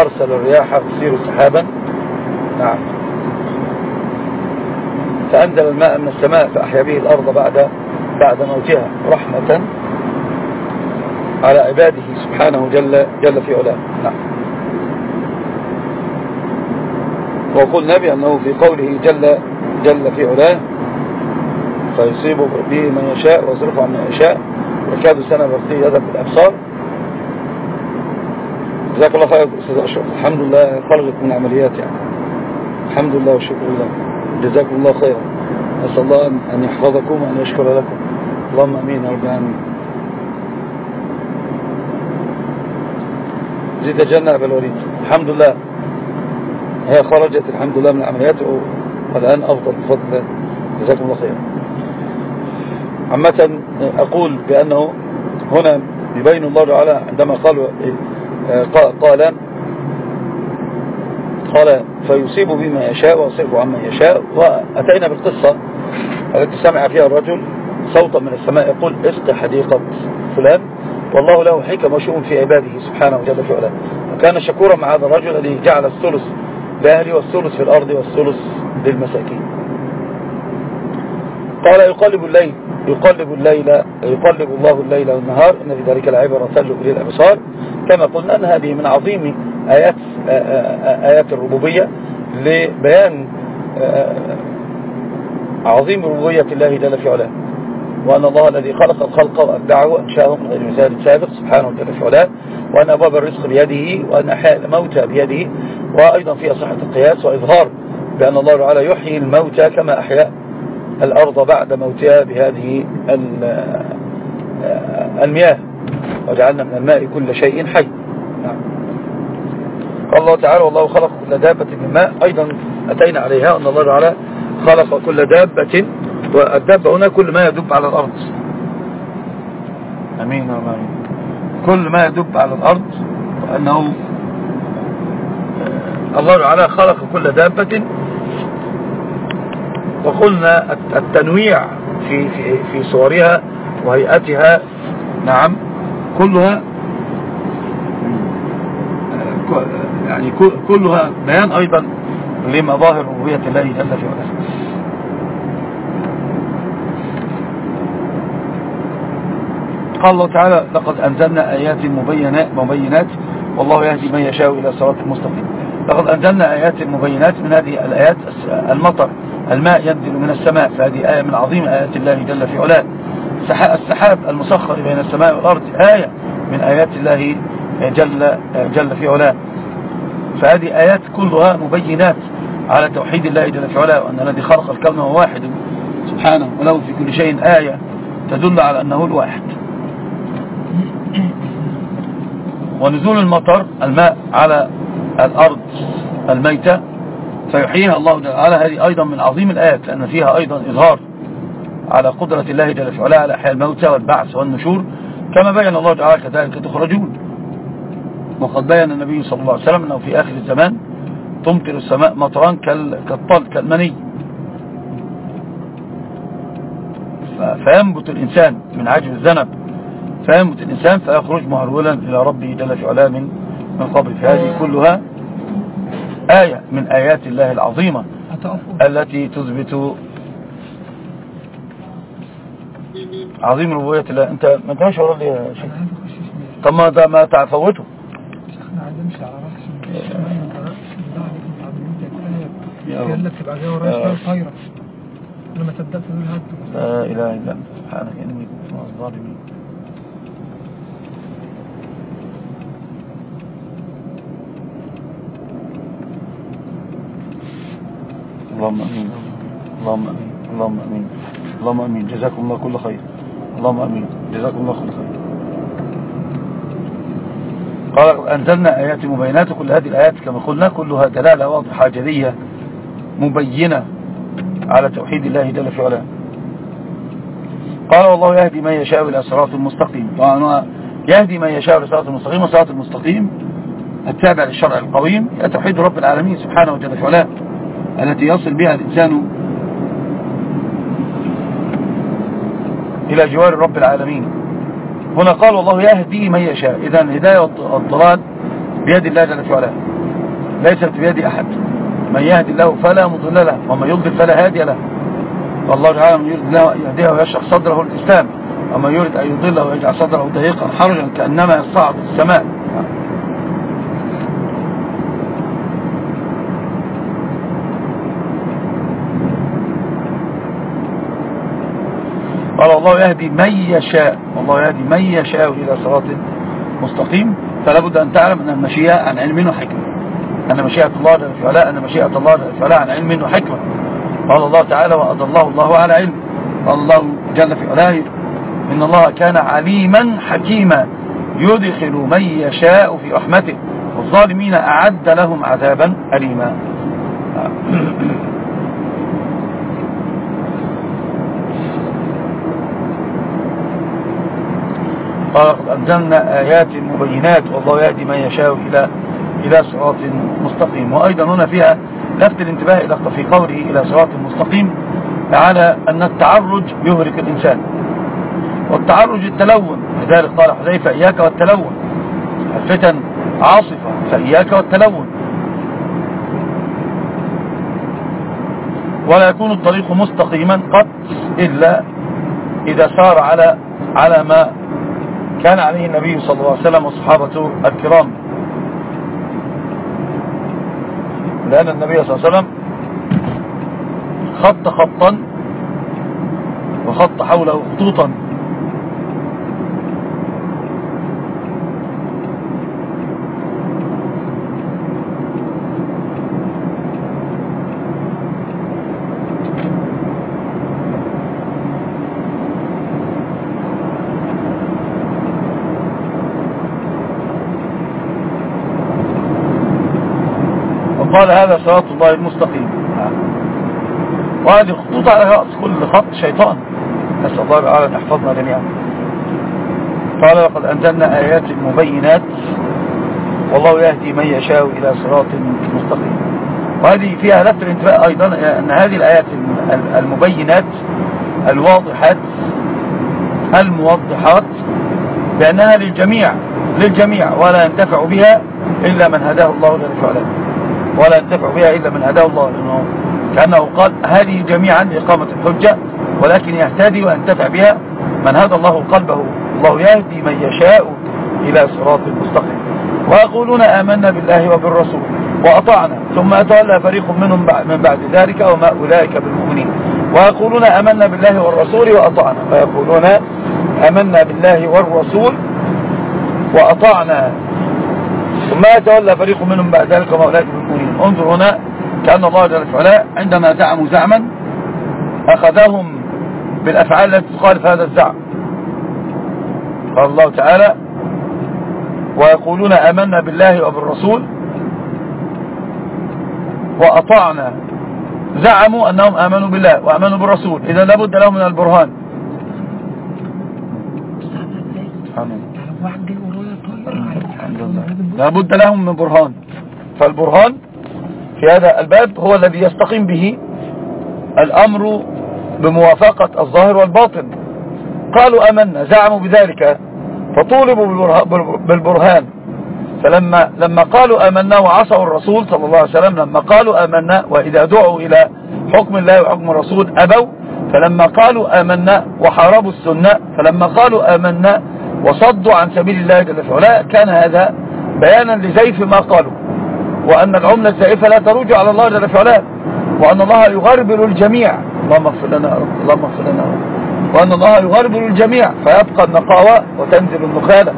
أرسل الرياح تصير سحابا. نعم. فأنزل الماء من السماء فأحيا به الأرض بعد بعد موتها رحمة على عباده سبحانه جل, جل في علاه. نعم. وقول النبي أنه في قوله جل, جل في علاه فيصيب به من يشاء ويصرف عن من يشاء وكاد سنة برقية يذب الأبصار. جزاك الله خير أستاذ اشرف الحمد لله خرجت من عمليات يعني الحمد لله والشكر لله جزاكم الله خيرا اسال الله ان يحفظكم وان يشكر لكم اللهم امين يا رب العالمين زيد جنة بالوريد الحمد لله هي خرجت الحمد لله من العمليات والآن أفضل بفضل الله۔ جزاكم الله خيرا عامة أقول بأنه هنا يبين الله تعالى عندما قال قال قال فيصيب بما يشاء ويصرف عما يشاء. وأتينا بالقصة. التي سمع فيها الرجل صوتا من السماء يقول اسق حديقة فلان. والله له حكم وشؤم في عباده سبحانه وجل فعلا وكان شكورا مع هذا الرجل الذي جعل الثلث لأهلي والثلث في الأرض والثلث للمساكين. قال يقلب الليل يقلب الليل يقلب الله الليل والنهار. إن في ذلك العبرة لأولي الأبصار كما قلنا أن هذه من عظيم آيات, آيات الربوبية لبيان عظيم ربوبية الله جل في علاه. وأن الله الذي خلق الخلق وأبدعه وأنشأه من المثال السابق سبحانه جل في علاه. وأن أبواب الرزق بيده وأن أحياء الموتى بيده. وأيضا فيها صحة القياس وإظهار بأن الله تعالى يحيي الموتى كما أحياء الأرض بعد موتها بهذه المياه. وجعلنا من الماء كل شيء حي. نعم. قال الله تعالى والله خلق كل دابة من ماء. أيضا أتينا عليها أن الله تعالى خلق كل دابة والدابة هنا كل ما يدب على الأرض. أمين. أمين كل ما يدب على الأرض وأنه آه، الله تعالى خلق كل دابة. وقلنا التنويع في, في, في صورها وهيئتها. نعم. كلها يعني كلها بيان أيضا لمظاهر ربوبية الله جل في علا قال الله تعالى لقد أنزلنا آيات مبينات, مبينات والله يهدي من يشاء إلى صراط المستقيم لقد أنزلنا آيات مبينات من هذه الآيات المطر الماء ينزل من السماء فهذه آية من عظيم آيات الله جل في علاه. السحاب المسخر بين السماء والأرض آية من آيات الله جل, جل في علاه. فهذه آيات كلها مبينات على توحيد الله جل في علاه وأن الذي خلق الكون هو واحد. سبحانه وله في كل شيء آية تدل على أنه الواحد. ونزول المطر الماء على الأرض الميتة فيحييها الله جل هذه أيضا من عظيم الآيات لأن فيها أيضا إظهار. على قدرة الله جل فعلا على أحياء الموتى والبعث والنشور. كما بين الله تعالى كذلك تخرجون وقد بين النبي صلى الله عليه وسلم أنه في آخر الزمان تمطر السماء مطران كالطل كالمني. فينبت الإنسان من عجل الذنب. فينبت الإنسان فيخرج معرولا إلى ربه جل فعلا من من قبل فهذه كلها. آية من آيات الله العظيمة التي تثبت عظيم ربوية الله انت ما تمشي ورا يا شيخ. طب ما ده ما تعفوته. شيخنا عندنا مش على رأس إيه. لما آه. صدقت ان هات. لا إله إلا انت سبحانك اني كنت من اللهم آمين. اللهم آمين. اللهم آمين. اللهم آمين. جزاكم الله كل خير. اللهم آمين. جزاكم الله كل خير. قال أنزلنا آيات مبينات. كل هذه الآيات كما قلنا كلها دلالة واضحة جليه مبينة على توحيد الله جل وعلا قال والله يهدي من يشاء إلى صراط المستقيم طبعا يهدي من يشاء إلى صراط المستقيم صراط المستقيم التابع للشرع القويم توحيد رب العالمين سبحانه وتعالى التي يصل بها الإنسان إلى جوار رب العالمين. هنا قال والله يهدي من يشاء. إذا هداية الضلال بيد الله جل وعلا ليست بيد أحد. من يهدي الله فلا مضل له ومن يضل فلا هادي له. والله تعالى من يريد الله يهديه ويشرح صدره الإسلام ومن يريد أن يضله ويجعل صدره ضيقا حرجا كأنما يصعد السماء. والله يهدي من يشاء والله يهدي من يشاء إلى صراط مستقيم. فلا بد أن تعلم أن المشيئة عن علم وحكمة. أن مشيئة الله جل في أن مشيئة الله جل في عن علم وحكمة. قال الله تعالى وأضى الله الله على علم. قال الله جل في علاه إن الله كان عليما حكيما يدخل من يشاء في رحمته والظالمين أعد لهم عذابا أليما. وأنزلنا آيات مبينات والله يأتي من يشاء إلى إلى صراط مستقيم. وأيضا هنا فيها لفت الانتباه إلى في قوله إلى صراط مستقيم على أن التعرج يهرك الإنسان. والتعرج التلون لذلك قال حزيفة إياك والتلون الفتن عاصفة فإياك والتلون. ولا يكون الطريق مستقيما قط إلا إذا سار على على ما كان عليه النبي صلى الله عليه وسلم وصحابته الكرام. لأن النبي صلى الله عليه وسلم خط خطا وخط حوله خطوطا. قال هذا صراط الله المستقيم. وهذه خطوط على رأس كل خط شيطان. نسأل الله تعالى تحفظنا جميعا. قال لقد أنزلنا آيات مبينات. والله يهدي من يشاء إلى صراط مستقيم. وهذه فيها لفت الانتباه أيضا أن هذه الآيات المبينات الواضحات الموضحات بأنها للجميع للجميع ولا ينتفع بها إلا من هداه الله جل وعلا. ولا ينتفع بها إلا من هداه الله. لأنه كأنه قال هذه جميعا لإقامة الحجة ولكن يهتدي وينتفع بها من هدى الله قلبه. الله يهدي من يشاء إلى صراط المستقيم ويقولون آمنا بالله وبالرسول وأطعنا ثم أتولى فريق منهم من بعد ذلك وما أولئك بالمؤمنين. ويقولون أمنا بالله والرسول وأطعنا. ويقولون أمنا بالله والرسول وأطعنا. ثم يتولى فريق منهم بعد ذلك وما أولئك المؤمنين انظر هنا كأن الله جل فعلاء عندما زعموا زعما أخذهم بالأفعال التي تخالف هذا الزعم. قال الله تعالى ويقولون آمنا بالله وبالرسول وأطعنا. زعموا أنهم آمنوا بالله وآمنوا بالرسول. إذا لابد لهم من البرهان. لا بد لهم من برهان. فالبرهان في هذا الباب هو الذي يستقيم به الأمر بموافقة الظاهر والباطن. قالوا أمنا زعموا بذلك فطولبوا بالبرهان. فلما لما قالوا آمنا وعصوا الرسول صلى الله عليه وسلم لما قالوا آمنا وإذا دعوا إلى حكم الله وحكم الرسول أبوا فلما قالوا آمنا وحاربوا السنة فلما قالوا آمنا وصدوا عن سبيل الله جل فعلا كان هذا بيانا لزيف ما قالوا. وأن العملة الزائفة لا ترجع على الله جل فعلا وأن الله يغربل الجميع. اللهم اغفر لنا رب. اللهم اغفر لنا رب. وأن الله يغربل الجميع. فيبقى النقاوة وتنزل النخالة.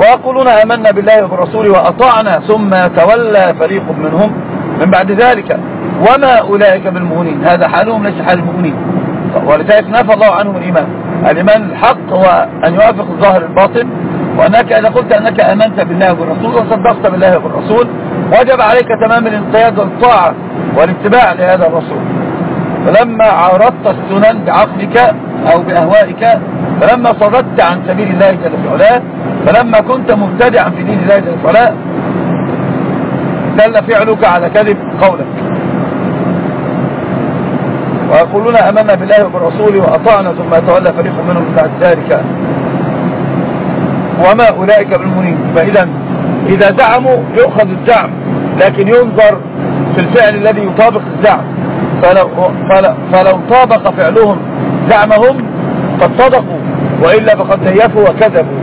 ويقولون آمنا بالله وبرسوله وأطعنا ثم تولى فريق منهم. من بعد ذلك وما أولئك بالمؤمنين. هذا حالهم ليس حال المؤمنين. ولذلك نفى الله عنهم الإيمان. الإيمان الحق هو أن يوافق الظاهر الباطن. وأنك إذا قلت أنك أمنت بالله والرسول وصدقت بالله والرسول وجب عليك تمام الانقياد والطاعة والاتباع لهذا الرسول. فلما عرضت السنن بعقلك أو بأهوائك فلما صددت عن سبيل الله جل فعلا فلما كنت مبتدعا في دين الله جل فعلا دل فعلك على كذب قولك ويقولون أمنا بالله وبالرسول وأطعنا ثم يتولى فريق منهم من بعد ذلك. وما أولئك بالمنين فإذا إذا زعموا يؤخذ الدعم لكن ينظر في الفعل الذي يطابق الزعم. فلو, فلو طابق فعلهم زعمهم قد صدقوا وإلا فقد نيفوا وكذبوا.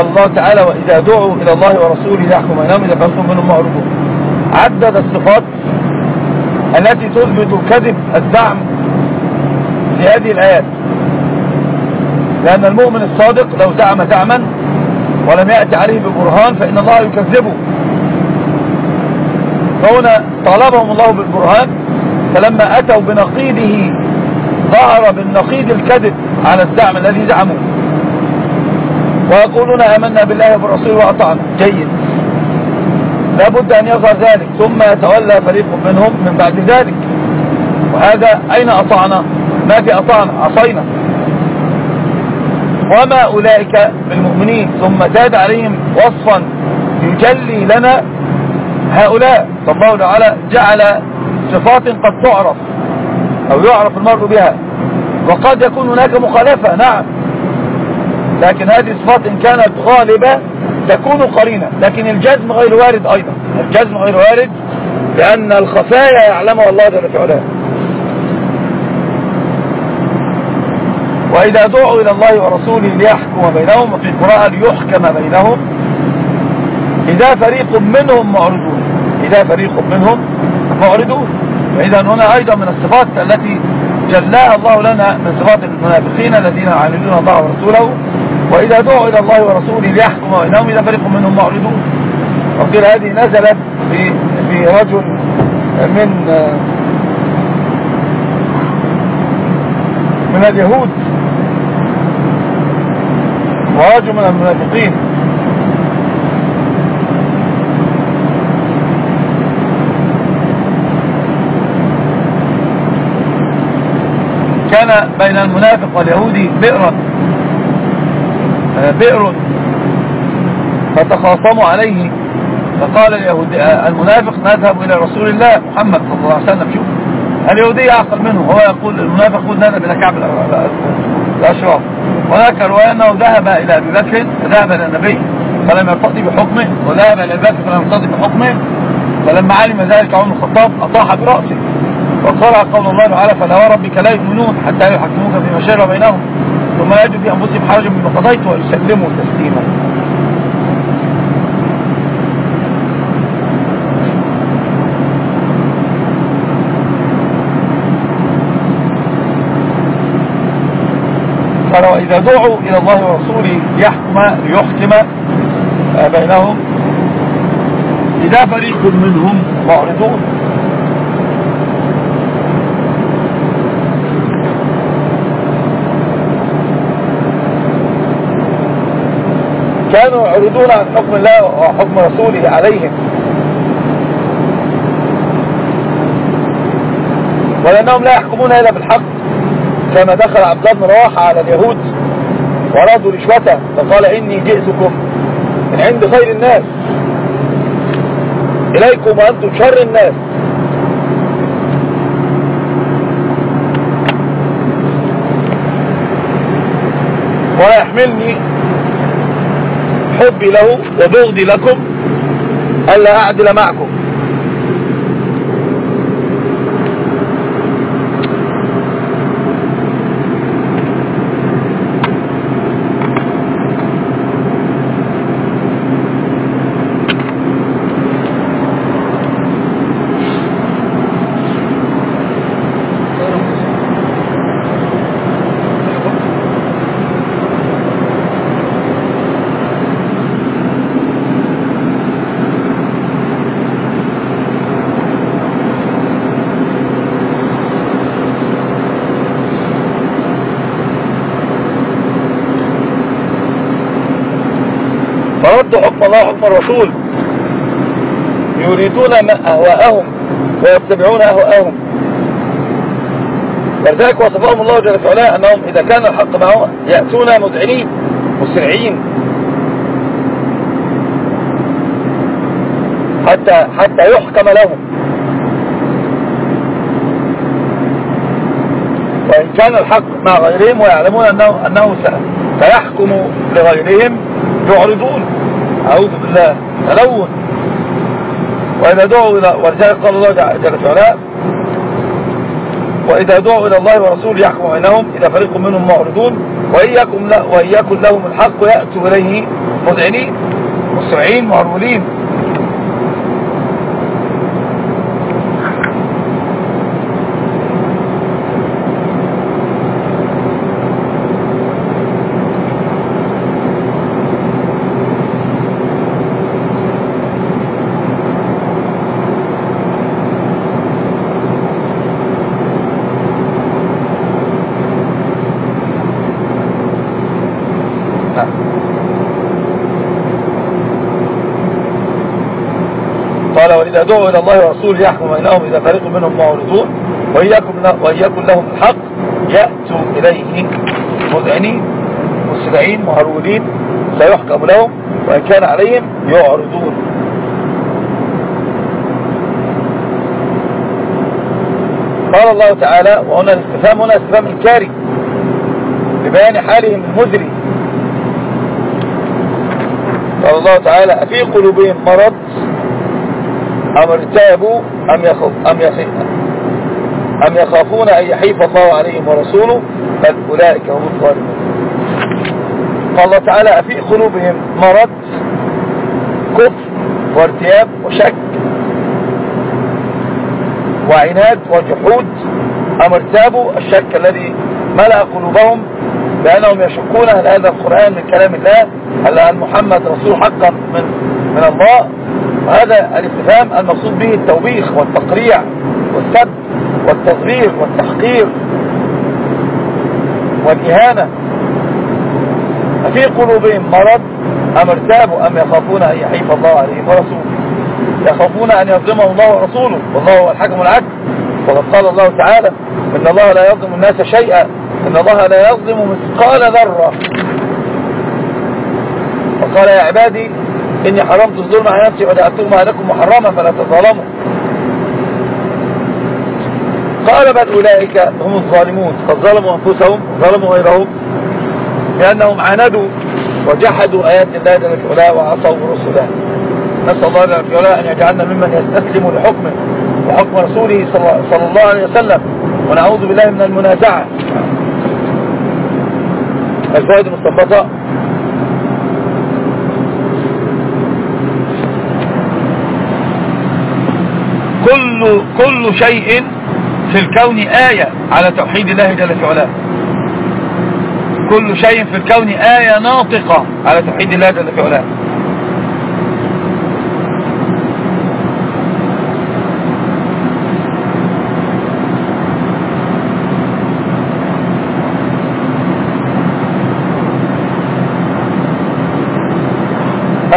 الله تعالى وإذا دعوا إلى الله ورسوله يحكم أنهم إذا فأسهم منهم معرفون عدد الصفات التي تثبت كذب الزعم في هذه الآيات. لأن المؤمن الصادق لو زعم زعما ولم يأتي عليه ببرهان فإن الله يكذبه. فهنا طالبهم الله بالبرهان فلما أتوا بنقيده ظهر بالنقيد الكذب على الزعم الذي زعموه. ويقولون آمنا بالله وبالرسول وأطعنا. جيد. لابد أن يظهر ذلك ثم يتولى فريق منهم من بعد ذلك. وهذا أين أطعنا؟ ما في أطعنا؟ عصينا. وما أولئك بالمؤمنين ثم زاد عليهم وصفا يجلي لنا هؤلاء. فالله تعالى جعل صفات قد تعرف أو يعرف المرء بها. وقد يكون هناك مخالفة نعم. لكن هذه الصفات إن كانت غالبة تكون قرينة لكن الجزم غير وارد أيضا. الجزم غير وارد لأن الخفايا يعلمها الله جل فعلها وإذا دعوا إلى الله ورسوله ليحكم بينهم وفي قراءة ليحكم بينهم إذا فريق منهم معرضون. إذا فريق منهم معرضون. فإذا هنا أيضا من الصفات التي جلاها الله لنا من صفات المنافقين الذين عاملون الله ورسوله. وإذا دعوا إلى الله ورسوله ليحكم وإنهم إذا فريق منهم معرضون. وقيل هذه نزلت في رجل من من اليهود. ورجل من المنافقين. كان بين المنافق واليهودي بئرة. آه، بئر. فتخاصموا عليه. فقال اليهودي آه، المنافق نذهب إلى رسول الله محمد صلى الله عليه وسلم. شوف اليهودي أعقل منه هو يقول المنافق يقول نذهب إلى كعب الأشراف. هناك رواية أنه ذهب إلى أبي بكر ذهب إلى النبي فلم يرتضي بحكمه وذهب إلى أبي بكر فلم يرتضي بحكمه. فلما علم ذلك عمر الخطاب أطاح برأسه. وقرأ قول الله تعالى فلا وربك لا يؤمنون حتى يحكموك فيما شجر بينهم. وما يجد لأنفسهم حرج مما قضيت ويسلموا تسليما. قال وإذا دعوا إلى الله ورسوله ليحكم ليحكم بينهم إذا فريق منهم معرضون. كانوا يعرضون عن حكم الله وحكم رسوله عليهم. ولأنهم لا يحكمون إلا بالحق. كما دخل عبد الله بن رواحة على اليهود ورادوا رشوته فقال إني جئتكم من عند خير الناس. إليكم وأنتم شر الناس. ولا يحملني حبي له وبغضي لكم ألا أعدل معكم. الله أكبر الرسول يريدون أهواءهم ويتبعون أهواءهم. ولذلك وصفهم الله جل وعلا أنهم إذا كان الحق معهم يأتون مذعنين مسرعين. حتى, حتى يحكم لهم. وإن كان الحق مع غيرهم ويعلمون أنه, أنه سيحكم لغيرهم يعرضون. أعوذ بالله تلون وإذا دعوا إلى ورجاء قال الله جل وعلا وإذا دعوا إلى الله ورسوله يحكم بينهم إذا فريق منهم معرضون وإياكم وإياكم لهم الحق يأتوا إليه مذعنين مسرعين معرولين. يدعو إلى الله ورسوله يحكم بينهم إذا فريق منهم معرضون وإياكم لهم الحق يأتوا إليه مذعنين مسرعين مهرولين سيحكم لهم وإن كان عليهم يعرضون. قال الله تعالى وهنا الاستفهام هنا استفهام الكاري لبيان حالهم المزري قال الله تعالى أفي قلوبهم مرض أمر تابوا أم يخف أم يخف أم يخافون أن يحيف الله عليهم ورسوله بل أولئك هم الظالمون. قال الله تعالى في قلوبهم مرض كفر وارتياب وشك. وعناد وجحود أم ارتابوا الشك الذي ملأ قلوبهم بأنهم يشكون هل هذا القرآن من كلام الله هل أن محمد رسول حقا من, من الله. وهذا الاستفهام المقصود به التوبيخ والتقريع والسد والتصغير والتحقير والإهانة. ففي قلوبهم مرض أم ارتابوا أم يخافون أن يحيف الله عليهم ورسوله؟ يخافون أن يظلمه الله ورسوله والله هو الحكم العدل. وقد قال الله تعالى إن الله لا يظلم الناس شيئا إن الله لا يظلم مثقال ذرة. وقال يا عبادي إني حرمت الظلم على نفسي ودعتهم لكم محرما فلا تظلموا قال بل أولئك هم الظالمون. قد ظلموا أنفسهم ظلموا غيرهم لأنهم عاندوا وجحدوا آيات الله جل وعلا وعصوا رسله. نسأل الله جل وعلا أن يجعلنا ممن يستسلم لحكمه وحكم رسوله صلى الله عليه وسلم. ونعوذ بالله من المنازعة. الفائد المستفضة كل شيء في الكون آية على توحيد الله جل في علاه. كل شيء في الكون آية ناطقة على توحيد الله جل في علاه.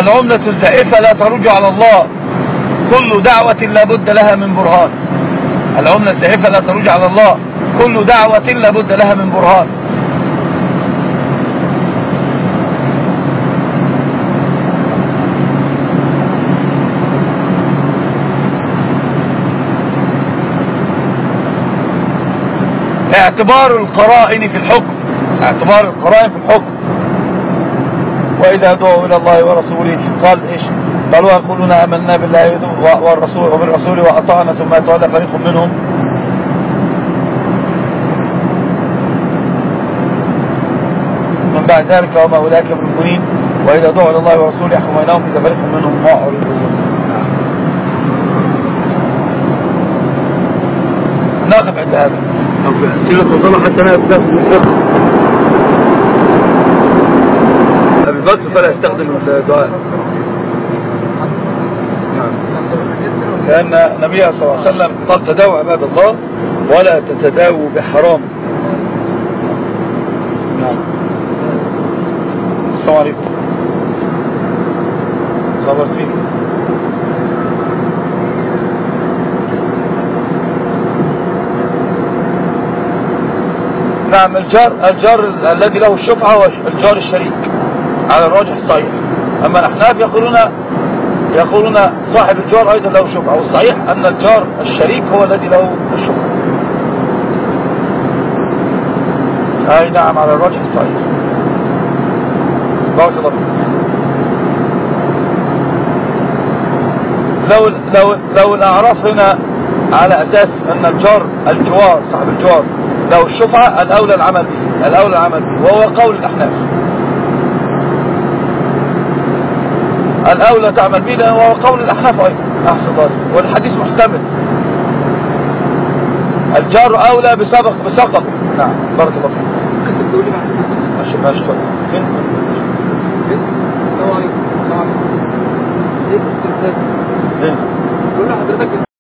العملة الزائفة لا ترجع على الله. كل دعوة لابد لها من برهان. العملة الزائفة لا تروج على الله. كل دعوة لابد لها من برهان. اعتبار القرائن في الحكم. اعتبار القرائن في الحكم. وإذا دعوا إلى الله ورسوله قال إيش قالوا يقولون آمنا بالله والرسول وبالرسول وأطعنا ثم يتولى فريق منهم من بعد ذلك وما أولئك المؤمنين وإذا دعوا إلى الله ورسوله يحكم بينهم إذا فريق منهم معرضون نقف عند هذا طب عند هذا الوقت فلا يستخدم الدعاء. لأن نبي صلى الله عليه وسلم قال تداوى عباد الله ولا تتداووا بحرام. نعم. السلام عليكم. صبر فيك نعم الجار الجار الذي له الشفعة هو الجار الشريك. على الراجح الصحيح. أما الأحناف يقولون يقولون صاحب الجار أيضا له شفعة والصحيح أن الجار الشريك هو الذي له الشفعة أي نعم على الراجح الصحيح. بارك الله لو لو لو الأعراف هنا على أساس أن الجار الجوار صاحب الجوار لو الشفعة الأولى العمل به الأولى العمل به وهو قول الأحناف. الأولى تعمل بنا وهو قول الأحناف أحسن ضاري والحديث محتمل. الجار أولى بسبق بسقط نعم. بارك الله فيك. ماشي ماشي طيب فين فين فين؟ فين؟ السلام عليكم. ليه كنت